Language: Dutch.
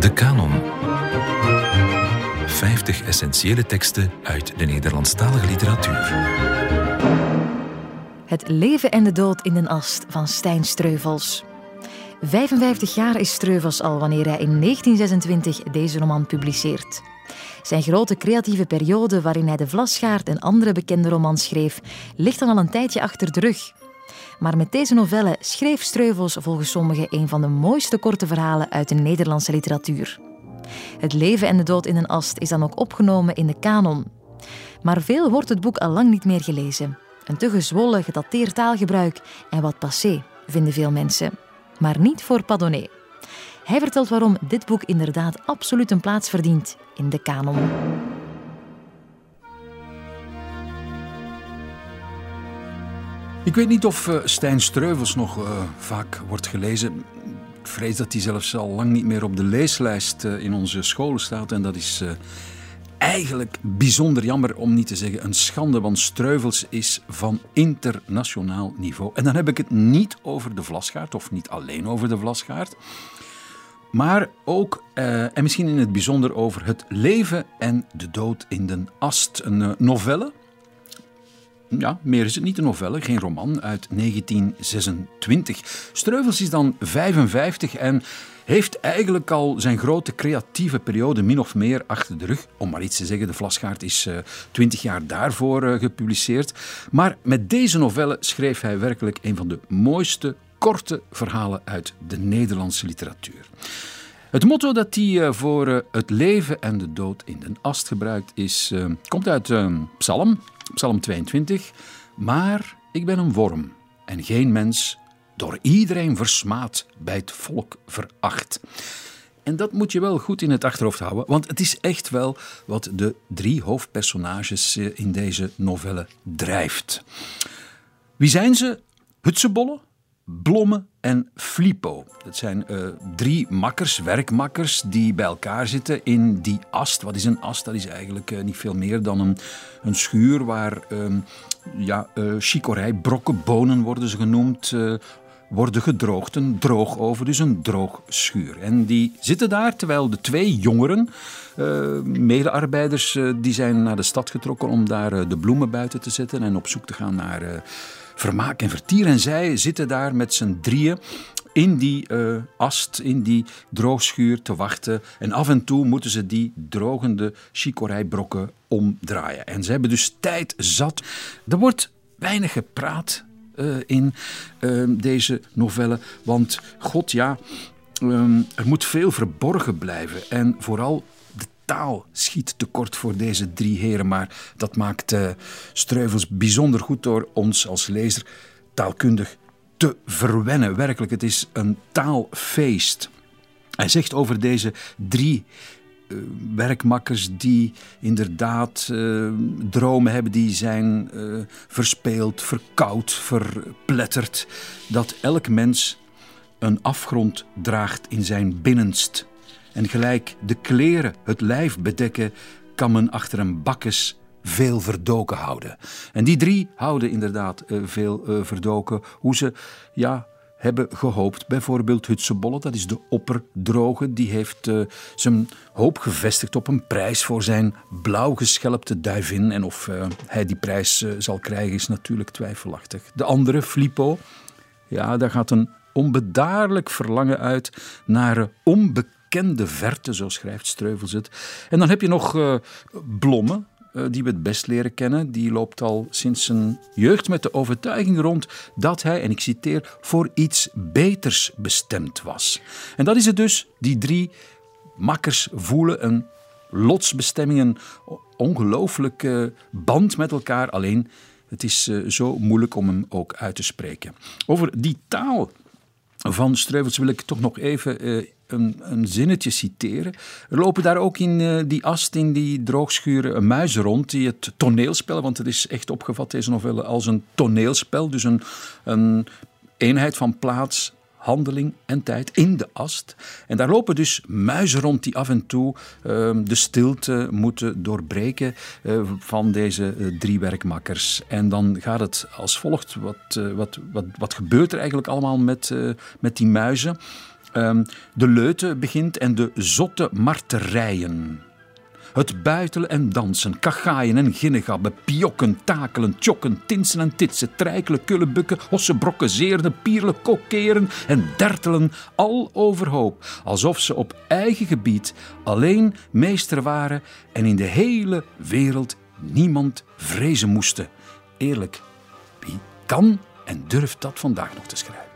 De Canon. 50 essentiële teksten uit de Nederlandstalige literatuur. Het leven en de dood in den ast van Stijn Streuvels. 55 jaar is Streuvels al wanneer hij in 1926 deze roman publiceert. Zijn grote creatieve periode waarin hij De Vlasgaard en andere bekende romans schreef, ligt dan al een tijdje achter de rug. Maar met deze novelle schreef Streuvels volgens sommigen een van de mooiste korte verhalen uit de Nederlandse literatuur. Het leven en de dood in een ast is dan ook opgenomen in de kanon. Maar veel wordt het boek al lang niet meer gelezen. Een te gezwollen, gedateerd taalgebruik en wat passé, vinden veel mensen. Maar niet voor Padonnet. Hij vertelt waarom dit boek inderdaad absoluut een plaats verdient in de kanon. Ik weet niet of uh, Stijn Streuvels nog uh, vaak wordt gelezen. Ik vrees dat hij zelfs al lang niet meer op de leeslijst uh, in onze scholen staat. En dat is eigenlijk bijzonder jammer, om niet te zeggen een schande. Want Streuvels is van internationaal niveau. En dan heb ik het niet over de Vlasgaard, of niet alleen over de Vlasgaard. Maar ook, en misschien in het bijzonder, over het leven en de dood in den ast. Een novelle ja, meer is het niet een novelle, geen roman, uit 1926. Streuvels is dan 55 en heeft eigenlijk al zijn grote creatieve periode min of meer achter de rug. Om maar iets te zeggen, De Vlasgaard is uh, 20 jaar daarvoor uh, gepubliceerd. Maar met deze novelle schreef hij werkelijk een van de mooiste korte verhalen uit de Nederlandse literatuur. Het motto dat hij uh, voor uh, het leven en de dood in den ast gebruikt is, uh, komt uit Psalm Psalm 22. Maar ik ben een worm en geen mens, door iedereen versmaad, bij het volk veracht. En dat moet je wel goed in het achterhoofd houden, want het is echt wel wat de drie hoofdpersonages eh, in deze novelle drijft. Wie zijn ze? Hutsebollen, Blomme en Flippo. Dat zijn uh, drie makkers, werkmakkers, die bij elkaar zitten in die ast. Wat is een ast? Dat is eigenlijk uh, niet veel meer dan een, een schuur waar uh, ja, chicorij, brokken, bonen worden ze genoemd, worden gedroogd. Een droogoven, dus een droogschuur. En die zitten daar terwijl de twee jongeren, medearbeiders, die zijn naar de stad getrokken om daar de bloemen buiten te zetten en op zoek te gaan naar vermaak en vertier. En zij zitten daar met z'n drieën in die uh, ast, in die droogschuur te wachten. En af en toe moeten ze die drogende chicorijbrokken omdraaien. En ze hebben dus tijd zat. Er wordt weinig gepraat uh, in uh, deze novelle. Want god ja, um, er moet veel verborgen blijven. En vooral taal schiet tekort voor deze drie heren. Maar dat maakt uh, Streuvels bijzonder goed door ons als lezer taalkundig te verwennen. Werkelijk, het is een taalfeest. Hij zegt over deze drie uh, werkmakkers die inderdaad uh, dromen hebben, die zijn uh, verspeeld, verkoud, verpletterd, dat elk mens een afgrond draagt in zijn binnenst. En gelijk de kleren het lijf bedekken, kan men achter een bakkes veel verdoken houden. En die drie houden inderdaad uh, veel uh, verdoken. Hoe ze ja, hebben gehoopt. Bijvoorbeeld Hutsebolle, dat is de opperdroge, die heeft uh, zijn hoop gevestigd op een prijs voor zijn blauw geschelpte duivin. En of hij die prijs zal krijgen is natuurlijk twijfelachtig. De andere, Flippo, ja, daar gaat een onbedaarlijk verlangen uit naar onbekende bekende verte, zo schrijft Streuvels het. En dan heb je nog uh, die we het best leren kennen. Die loopt al sinds zijn jeugd met de overtuiging rond dat hij, en ik citeer, voor iets beters bestemd was. En dat is het dus, die drie makkers voelen een lotsbestemming, een ongelooflijke band met elkaar. Alleen, het is uh, zo moeilijk om hem ook uit te spreken. Over die taal van Streuvels wil ik toch nog even een, een, zinnetje citeren. Er lopen daar ook in uh, die ast, in die droogschuren, muizen rond die het toneelspel, want het is echt opgevat, deze novelle, als een toneelspel. Dus een, een eenheid van plaats, handeling en tijd in de ast. En daar lopen dus muizen rond die af en toe uh, de stilte moeten doorbreken uh, van deze uh, drie werkmakkers. En dan gaat het als volgt. Wat, wat, wat, wat gebeurt er eigenlijk allemaal met, met die muizen? Ehm, de leute begint en de zotte marterijen. Het buitelen en dansen, kagaaien en ginnegabben, piokken, takelen, tjokken, tinsen en titsen, trijkelen, kullenbukken, hossebrokken, zeerden, pierlen, kokkeren en dertelen, al overhoop, alsof ze op eigen gebied alleen meester waren en in de hele wereld niemand vrezen moesten. Eerlijk, wie kan en durft dat vandaag nog te schrijven?